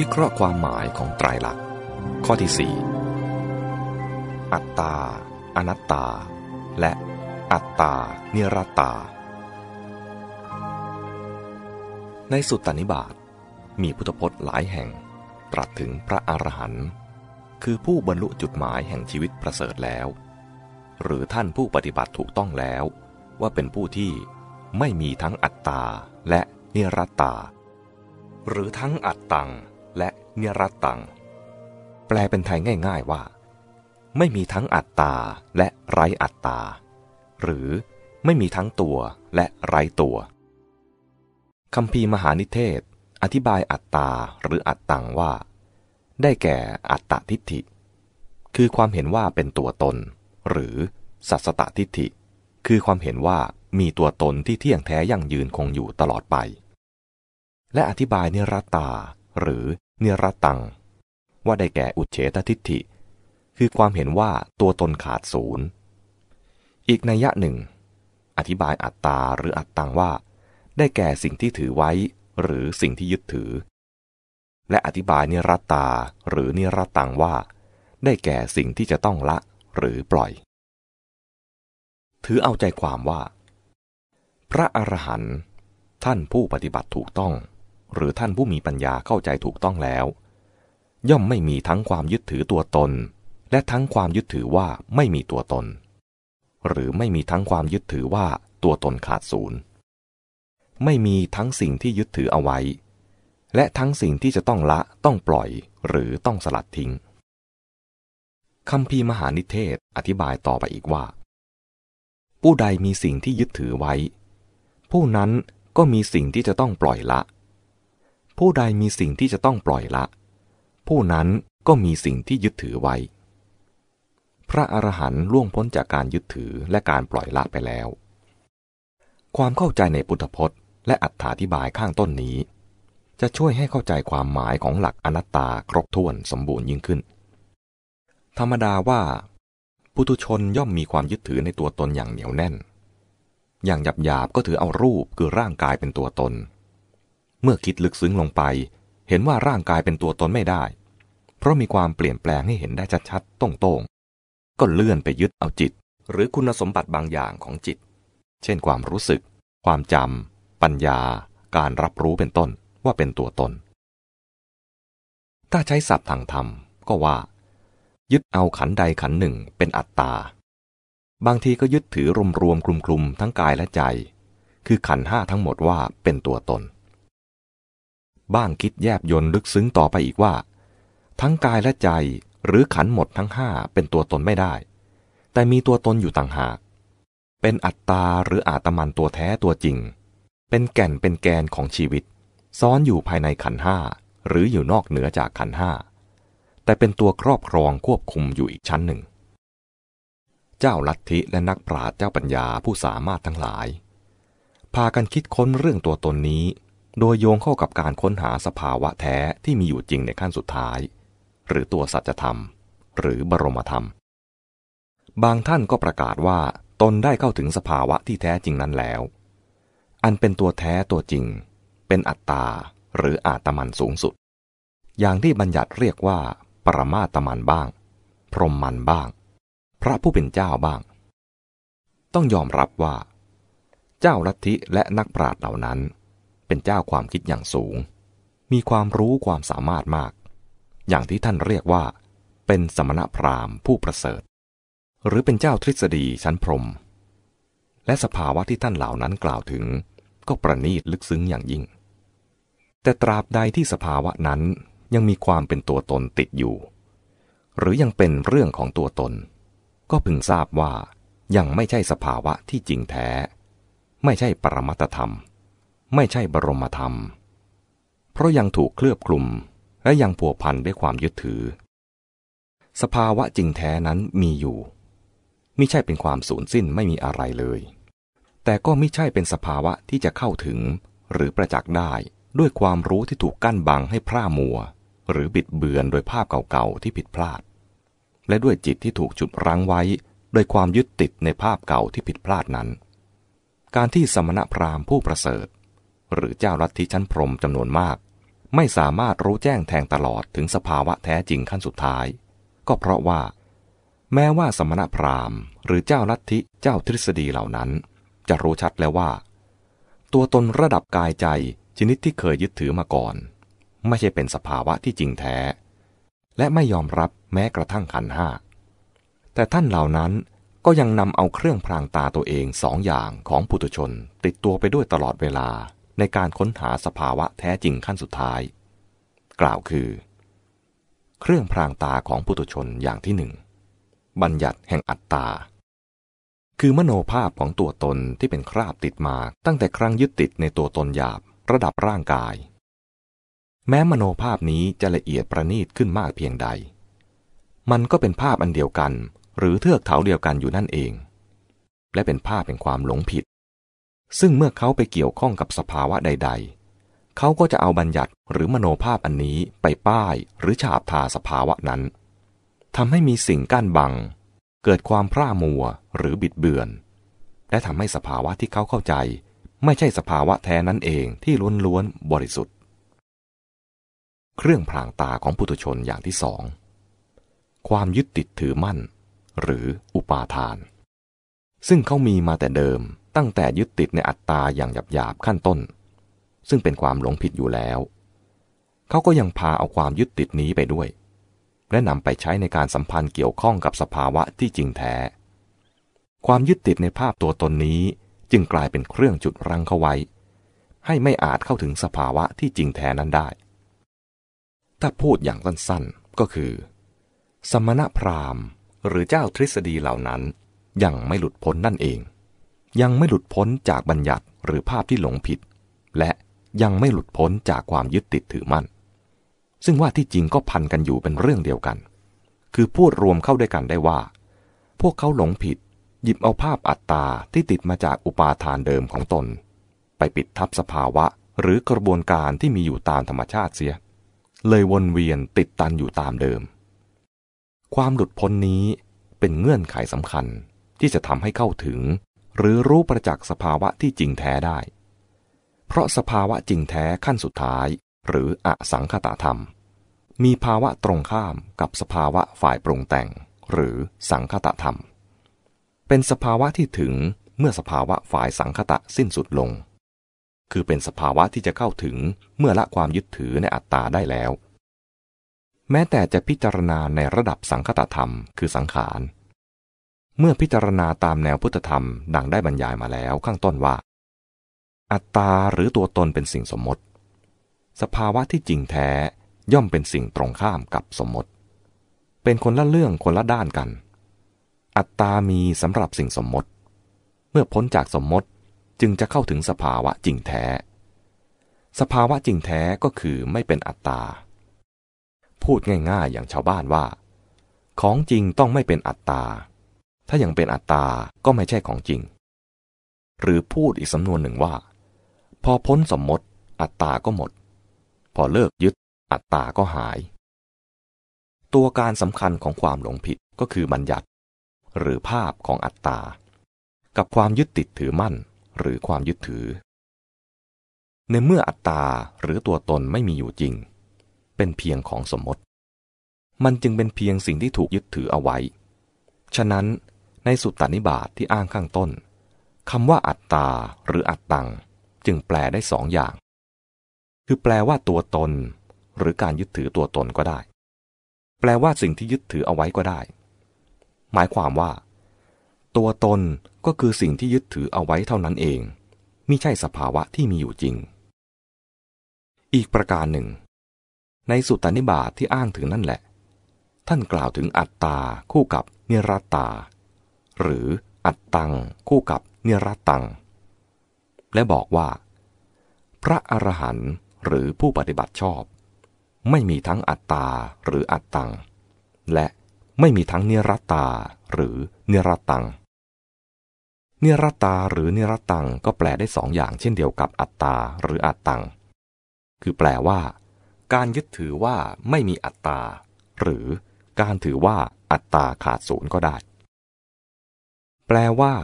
วิเคราะห์ความหมายของไตรลักษณ์ ข้อที่ 4 อัตตา อนัตตา และอัตตาเนรตา ในสุตตนิบาตมีพุทธพจน์หลายแห่งตรัสถึงพระอรหันต์คือผู้บรรลุจุดหมายแห่งชีวิตประเสริฐแล้ว หรือท่านผู้ปฏิบัติถูกต้องแล้ว ว่าเป็นผู้ที่ไม่มีทั้งอัตตาและเนรตา หรือทั้งอัตตัง และเนรตัง แปลเป็นไทยง่ายๆว่า ไม่มีทั้งอัตตาและไร้อัตตา หรือไม่มีทั้งตัวและไร้ตัวคำพีมหานิเทศ อธิบายอัตตาหรืออัตตังว่า ได้แก่อัตตทิฏฐิ คือความเห็นว่าเป็นตัวตน หรือสัสตทิฏฐิ คือความเห็นว่ามีตัวตนที่เที่ยงแท้ยั่งยืนคงอยู่ตลอดไป และอธิบายเนรตา หรือเนรตัง ว่าได้แก่อุเฉตทิฏฐิ คือความเห็นว่าตัวตนขาดศูนย์ อีกนัยยะหนึ่ง อธิบายอัตตาหรืออัตตังว่า ได้แก่สิ่งที่ถือไว้ หรือสิ่งที่ยึดถือ และอธิบายเนรตาหรือเนรตังว่า ได้แก่สิ่งที่จะต้องละหรือปล่อย ถือเอาใจความว่า พระอรหันต์ท่านผู้ปฏิบัติถูกต้อง หรือท่านผู้มีปัญญาเข้าใจถูกต้องแล้ว ย่อมไม่มีทั้งความยึดถือตัวตน และทั้งความยึดถือว่าไม่มีตัวตน หรือไม่มีทั้งความยึดถือว่าตัวตนขาดศูนย์ไม่มีทั้งสิ่งที่ยึดถือเอาไว้ และทั้งสิ่งที่จะต้องละต้องปล่อยหรือต้องสลัดทิ้งคำพีมหานิเทศอธิบายต่อไปอีกว่า ผู้ใดมีสิ่งที่ยึดถือไว้ ผู้นั้นก็มีสิ่งที่จะต้องปล่อยละ ผู้ใดมีสิ่งที่จะต้องปล่อยละ ผู้นั้นก็มีสิ่งที่ยึดถือไว้ พระอรหันต์ล่วงพ้นจากการยึดถือและการปล่อยละไปแล้ว ความเข้าใจในพุทธพจน์ และอัถาธิบายข้างต้นนี้ จะช่วยให้เข้าใจความหมายของหลักอนัตตาครบถ้วนสมบูรณ์ยิ่งขึ้น ธรรมดาว่าปุถุชนย่อมมีความยึดถือในตัวตนอย่างเหนียวแน่น อย่างหยาบๆก็ถือเอารูปคือร่างกายเป็นตัวตน เมื่อคิดลึกซึ้งลงไป เห็นว่าร่างกายเป็นตัวตนไม่ได้ เพราะมีความเปลี่ยนแปลงให้เห็นได้ชัดๆตรงๆ ก็เลื่อนไปยึดเอาจิต หรือคุณสมบัติบางอย่างของจิต เช่นความรู้สึก ความจำปัญญา การรับรู้เป็นต้นว่าเป็นตัวตน ถ้าใช้ศัพท์ทางธรรมก็ว่า ยึดเอาขันใดขันหนึ่งเป็นอัตตา บางทีก็ยึดถือรวมๆคลุมๆทั้งกายและใจ คือขันห้าทั้งหมดว่าเป็นตัวตน บ้างคิดแยบยนลึกซึ้งต่อไปอีกว่า ทั้งกายและใจหรือขันหมดทั้งห้าเป็นตัวตนไม่ได้ แต่มีตัวตนอยู่ต่างหาก เป็นอัตตาหรืออาตมันตัวแท้ตัวจริง เป็นแก่นเป็นแกนของชีวิต ซ้อนอยู่ภายในขันห้าหรืออยู่นอกเหนือจากขันห้าแต่เป็นตัวครอบครองควบคุมอยู่อีกชั้นหนึ่ง เจ้าลัทธิและนักปราชญ์เจ้าปัญญาผู้สามารถทั้งหลาย พากันคิดค้นเรื่องตัวตนนี้ โดยโยงเข้ากับการค้นหาสภาวะแท้ที่มีอยู่จริงในขั้นสุดท้าย หรือตัวสัจธรรม หรือบรมธรรม บางท่านก็ประกาศว่าตนได้เข้าถึงสภาวะที่แท้จริงนั้นแล้ว อันเป็นตัวแท้ตัวจริง เป็นอัตตาหรืออาตมันสูงสุด อย่างที่บัญญัติเรียกว่า ปรมาตมันบ้าง พรหมมันบ้าง พระผู้เป็นเจ้าบ้าง ต้องยอมรับว่า เจ้าลัทธิและนักปราชญ์เหล่านั้น เป็นเจ้าความคิดอย่างสูง มีความรู้ความสามารถมาก อย่างที่ท่านเรียกว่า เป็นสมณพราหมณ์ผู้ประเสริฐ หรือเป็นเจ้าทฤษฎีชั้นพรม และสภาวะที่ท่านเหล่านั้นกล่าวถึง ก็ประณีตลึกซึ้งอย่างยิ่ง แต่ตราบใดที่สภาวะนั้นยังมีความเป็นตัวตนติดอยู่ หรือยังเป็นเรื่องของตัวตน ก็พึงทราบว่ายังไม่ใช่สภาวะที่จริงแท้ ไม่ใช่ปรมัตธรรม ไม่ใช่บรมธรรม เพราะยังถูกเคลือบคลุมและยังผัวพันด้วยความยึดถือ สภาวะจริงแท้นั้นมีอยู่ไม่ใช่เป็นความสูญสิ้นไม่มีอะไรเลย แต่ก็ไม่ใช่เป็นสภาวะที่จะเข้าถึง หรือประจักษ์ได้ด้วยความรู้ที่ถูกกั้นบังให้พร่ามัว หรือบิดเบือนโดยภาพเก่าๆที่ผิดพลาด และด้วยจิตที่ถูกจุดรั้งไว้โดยความยึดติดในภาพเก่าที่ผิดพลาดนั้น การที่สมณพราหมณ์ผู้ประเสริฐ หรือเจ้าลัทธิชั้นพรหมจำนวนมาก ไม่สามารถรู้แจ้งแทงตลอดถึงสภาวะแท้จริงขั้นสุดท้าย ก็เพราะว่า แม้ว่าสมณพราหมณ์ หรือเจ้าลัทธิเจ้าทฤษฎีเหล่านั้น จะรู้ชัดแล้วว่า ตัวตนระดับกายใจชนิดที่เคยยึดถือมาก่อน ไม่ใช่เป็นสภาวะที่จริงแท้ และไม่ยอมรับแม้กระทั่งขันห้าแต่ท่านเหล่านั้นก็ยังนำเอาเครื่องพรางตาตัวเองสองอย่างของปุถุชน ติดตัวไปด้วยตลอดเวลา ในการค้นหาสภาวะแท้จริงขั้นสุดท้าย กล่าวคือ เครื่องพรางตาของปุถุชนอย่างที่หนึ่งบัญญัติแห่งอัตตา คือมโนภาพของตัวตนที่เป็นคราบติดมาตั้งแต่ครั้งยึดติดในตัวตนหยาบระดับร่างกาย แม้มโนภาพนี้จะละเอียดประณีตขึ้นมากเพียงใด มันก็เป็นภาพอันเดียวกัน หรือเทือกเถาเดียวกันอยู่นั่นเอง และเป็นภาพแห่งความหลงผิด ซึ่งเมื่อเขาไปเกี่ยวข้องกับสภาวะใด ๆ เขาก็จะเอาบัญญัติหรือมโนภาพอันนี้ไปป้ายหรือฉาบทาสภาวะนั้นทำให้มีสิ่งกั้นบัง เกิดความพร่ามัวหรือบิดเบือน และทำให้สภาวะที่เขาเข้าใจ ไม่ใช่สภาวะแท้นั้นเองที่ล้วนๆบริสุทธิ์ เครื่องพรางตาของปุถุชนอย่างที่สอง ความยึดติดถือมั่น หรืออุปาทาน ซึ่งเขามีมาแต่เดิม ตั้งแต่ยึดติดในอัตตาอย่างหยาบๆขั้นต้น ซึ่งเป็นความหลงผิดอยู่แล้ว เขาก็ยังพาเอาความยึดติดนี้ไปด้วย และนำไปใช้ในการสัมพันธ์เกี่ยวข้องกับสภาวะที่จริงแท้ ความยึดติดในภาพตัวตนนี้จึงกลายเป็นเครื่องจุดรังเขาไว้ ให้ไม่อาจเข้าถึงสภาวะที่จริงแท้นั้นได้ ถ้าพูดอย่างสั้นๆก็คือ สมณพราหมณ์หรือเจ้าทฤษฎีเหล่านั้นยังไม่หลุดพ้นนั่นเอง ยังไม่หลุดพ้นจากบัญญัติหรือภาพที่หลงผิด และยังไม่หลุดพ้นจากความยึดติดถือมั่น ซึ่งว่าที่จริงก็พันกันอยู่เป็นเรื่องเดียวกัน คือพูดรวมเข้าด้วยกันได้ว่า พวกเขาหลงผิด หยิบเอาภาพอัตตาที่ติดมาจากอุปาทานเดิมของตน ไปปิดทับสภาวะหรือกระบวนการที่มีอยู่ตามธรรมชาติเสีย เลยวนเวียนติดตันอยู่ตามเดิม ความหลุดพ้นนี้เป็นเงื่อนไขสำคัญที่จะทำให้เข้าถึง หรือรู้ประจักษ์สภาวะที่จริงแท้ได้ เพราะสภาวะจริงแท้ขั้นสุดท้าย หรืออสังคตธรรม มีภาวะตรงข้ามกับสภาวะฝ่ายปรุงแต่ง หรือสังคตธรรม เป็นสภาวะที่ถึงเมื่อสภาวะฝ่ายสังคตะสิ้นสุดลง คือเป็นสภาวะที่จะเข้าถึงเมื่อละความยึดถือในอัตตาได้แล้ว แม้แต่จะพิจารณาในระดับสังคตธรรม คือสังขาร เมื่อพิจารณาตามแนวพุทธธรรมดังได้บรรยายมาแล้วข้างต้นว่า อัตตาหรือตัวตนเป็นสิ่งสมมติ สภาวะที่จริงแท้ย่อมเป็นสิ่งตรงข้ามกับสมมติ เป็นคนละเรื่องคนละด้านกัน อัตตามีสำหรับสิ่งสมมติ เมื่อพ้นจากสมมติจึงจะเข้าถึงสภาวะจริงแท้ สภาวะจริงแท้ก็คือไม่เป็นอัตตา พูดง่ายๆอย่างชาวบ้านว่า ของจริงต้องไม่เป็นอัตตา ถ้ายังเป็นอัตตา ก็ไม่ใช่ของจริง หรือพูดอีกสำนวนหนึ่งว่า พอพ้นสมมติ อัตตาก็หมด พอเลิกยึด อัตตาก็หาย ตัวการสำคัญของความหลงผิดก็คือบัญญัติ หรือภาพของอัตตา กับความยึดติดถือมั่น หรือความยึดถือ ในเมื่ออัตตาหรือตัวตนไม่มีอยู่จริง เป็นเพียงของสมมติมันจึงเป็นเพียงสิ่งที่ถูกยึดถือเอาไว้ ฉะนั้น ในสุตตานิบาตทที่อ้างข้างต้นคำว่าอัตตาหรืออัตตัง จึงแปลได้สองอย่าง คือแปลว่าตัวตน หรือการยึดถือตัวตนก็ได้ แปลว่าสิ่งที่ยึดถือเอาไว้ก็ได้ หมายความว่า ตัวตนก็คือสิ่งที่ยึดถือเอาไว้เท่านั้นเองไม่ใช่สภาวะที่มีอยู่จริง อีกประการหนึ่ง ในสุตตานิบาตทที่อ้างถึงนั่นแหละ ท่านกล่าวถึงอัตตาคู่กับเนรัตตา หรืออัตตังคู่กับเนรัตตัง และบอกว่า พระอรหันต์หรือผู้ปฏิบัติชอบ ไม่มีทั้งอัตตาหรืออัตตัง และไม่มีทั้งเนรัตตาหรือเนรัตตังเนรัตตาหรือเนรัตตังก็แปลได้สองอย่างเช่นเดียวกับอัตตาหรืออัตตัง คือแปลว่า การยึดถือว่าไม่มีอัตตา หรือการถือว่าอัตตาขาดศูนย์ก็ได้ แปลว่า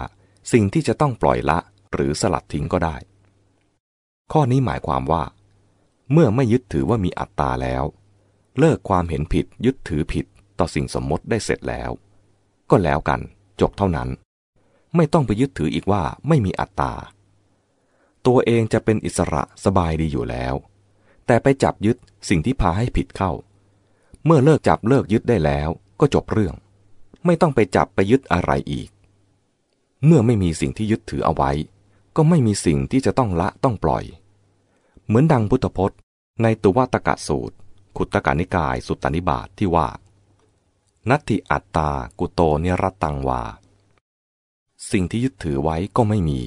สิ่งที่จะต้องปล่อยละ หรือสลัดทิ้งก็ได้ ข้อนี้หมายความว่า เมื่อไม่ยึดถือว่ามีอัตตาแล้ว เลิกความเห็นผิดยึดถือผิดต่อสิ่งสมมติได้เสร็จแล้ว ก็แล้วกัน จบเท่านั้น ไม่ต้องไปยึดถืออีกว่าไม่มีอัตตา ตัวเองจะเป็นอิสระสบายดีอยู่แล้ว แต่ไปจับยึดสิ่งที่พาให้ผิดเข้า เมื่อเลิกจับเลิกยึดได้แล้วก็จบเรื่อง ไม่ต้องไปจับไปยึดอะไรอีก เมื่อไม่มีสิ่งที่ยึดถือเอาไว้ ก็ไม่มีสิ่งที่จะต้องละต้องปล่อย เหมือนดังพุทธพจน์ ในตุวัตกะสูตร ขุตกานิกายสุตตานิบาตทที่ว่า นัตถิอัตตากุโตเนรตังวา สิ่งที่ยึดถือไว้ก็ไม่มี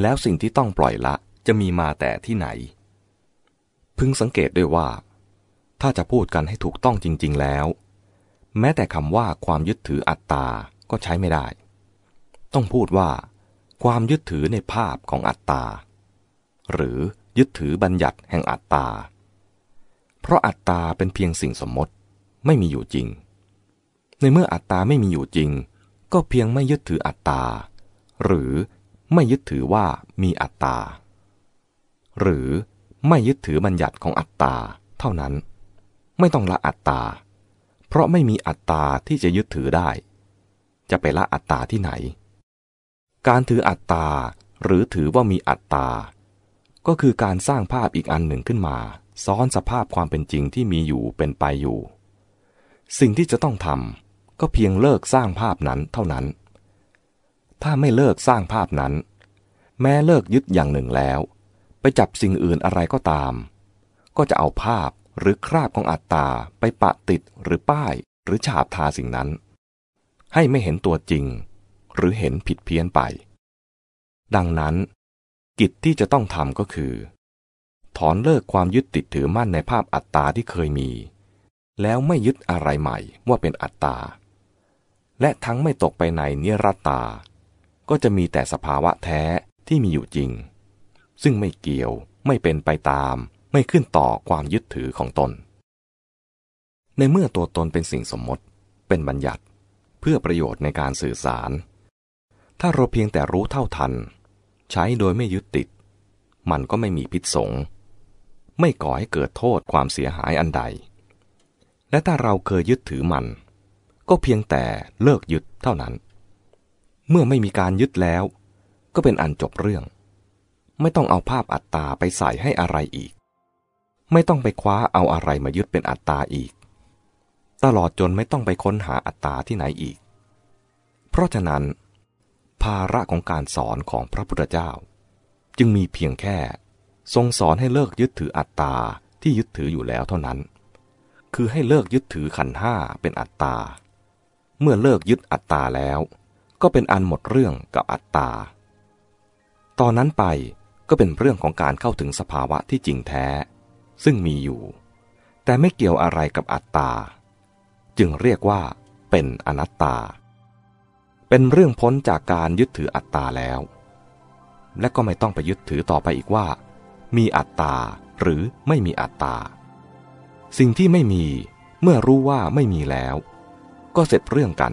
แล้วสิ่งที่ต้องปล่อยละจะมีมาแต่ที่ไหน พึงสังเกตด้วยว่า ถ้าจะพูดกันให้ถูกต้องจริง ๆ แล้ว แม้แต่คำว่าความยึดถืออัตตาก็ใช้ไม่ได้ ต้องพูดว่า ความยึดถือในภาพของอัตตา หรือยึดถือบัญญัติแห่งอัตตา เพราะอัตตาเป็นเพียงสิ่งสมมติไม่มีอยู่จริง ในเมื่ออัตตาไม่มีอยู่จริง ก็เพียงไม่ยึดถืออัตตา หรือไม่ยึดถือว่ามีอัตตา หรือไม่ยึดถือบัญญัติของอัตตาเท่านั้น ไม่ต้องละอัตตา เพราะไม่มีอัตตาที่จะยึดถือได้ จะไปละอัตตาที่ไหน การถืออัตตา หรือถือว่ามีอัตตา ก็คือการสร้างภาพอีกอันหนึ่งขึ้นมา ซ้อนสภาพความเป็นจริงที่มีอยู่เป็นไปอยู่ สิ่งที่จะต้องทำก็เพียงเลิกสร้างภาพนั้นเท่านั้น ถ้าไม่เลิกสร้างภาพนั้น แม้เลิกยึดอย่างหนึ่งแล้ว ไปจับสิ่งอื่นอะไรก็ตาม ก็จะเอาภาพหรือคราบของอัตตาไปปะติดหรือป้ายหรือฉาบทาสิ่งนั้น ให้ไม่เห็นตัวจริง หรือเห็นผิดเพี้ยนไป ดังนั้น กิจที่จะต้องทำก็คือ ถอนเลิกความยึดติดถือมั่นในภาพอัตตาที่เคยมี แล้วไม่ยึดอะไรใหม่ว่าเป็นอัตตา และทั้งไม่ตกไปในเนรัตตา ก็จะมีแต่สภาวะแท้ที่มีอยู่จริง ซึ่งไม่เกี่ยวไม่เป็นไปตาม ไม่ขึ้นต่อความยึดถือของตน ในเมื่อตัวตนเป็นสิ่งสมมติ เป็นบัญญัติ เพื่อประโยชน์ในการสื่อสาร ถ้าเราเพียงแต่รู้เท่าทัน ใช้โดยไม่ยึดติด มันก็ไม่มีพิษสง ไม่ก่อให้เกิดโทษความเสียหายอันใด และถ้าเราเคยยึดถือมัน ก็เพียงแต่เลิกยึดเท่านั้น เมื่อไม่มีการยึดแล้ว ก็เป็นอันจบเรื่อง ไม่ต้องเอาภาพอัตตาไปใส่ให้อะไรอีก ไม่ต้องไปคว้าเอาอะไรมายึดเป็นอัตตาอีก ตลอดจนไม่ต้องไปค้นหาอัตตาที่ไหนอีก เพราะฉะนั้น ภาระของการสอนของพระพุทธเจ้า จึงมีเพียงแค่ ทรงสอนให้เลิกยึดถืออัตตาที่ยึดถืออยู่แล้วเท่านั้น คือให้เลิกยึดถือขันห้าเป็นอัตตา เมื่อเลิกยึดอัตตาแล้ว ก็เป็นอันหมดเรื่องกับอัตตา ตอนนั้นไปก็เป็นเรื่องของการเข้าถึงสภาวะที่จริงแท้ ซึ่งมีอยู่ แต่ไม่เกี่ยวอะไรกับอัตตา จึงเรียกว่าเป็นอนัตตา เป็นเรื่องพ้นจากการยึดถืออัตตาแล้ว และก็ไม่ต้องไปยึดถือต่อไปอีกว่า มีอัตตาหรือไม่มีอัตตา สิ่งที่ไม่มีเมื่อรู้ว่าไม่มีแล้ว ก็เสร็จเรื่องกัน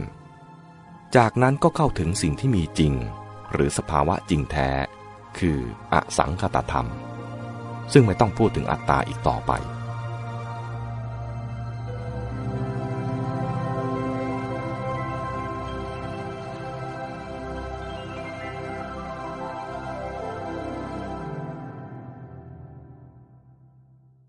จากนั้นก็เข้าถึงสิ่งที่มีจริง หรือสภาวะจริงแท้ คืออสังคตธรรม ซึ่งไม่ต้องพูดถึงอัตตาอีกต่อไป